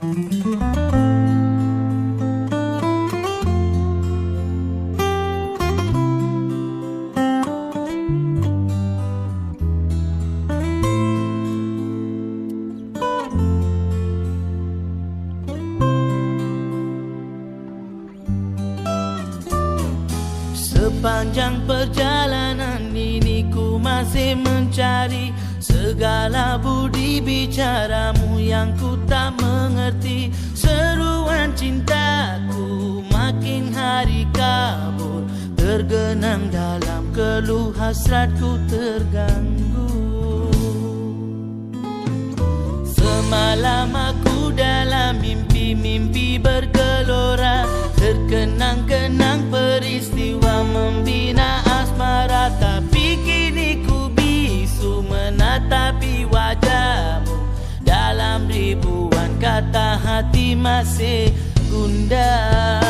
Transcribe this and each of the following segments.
Sepanjang perjalanan ini ku masih mencari Segala budi bicaramu yang ku tak mengerti. Seruan cintaku makin hari kabur. Tergenang dalam keluh hasratku terganggu. Semalam aku dalam mimpi-mimpi bergelora. Terkenang-kenang peristiwa membiarkan masih gundah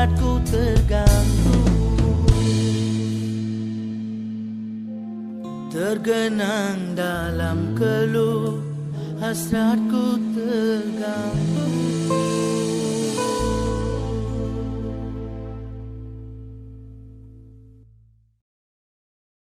hasratku terganggu. Tergenang dalam keluh hasratku terganggu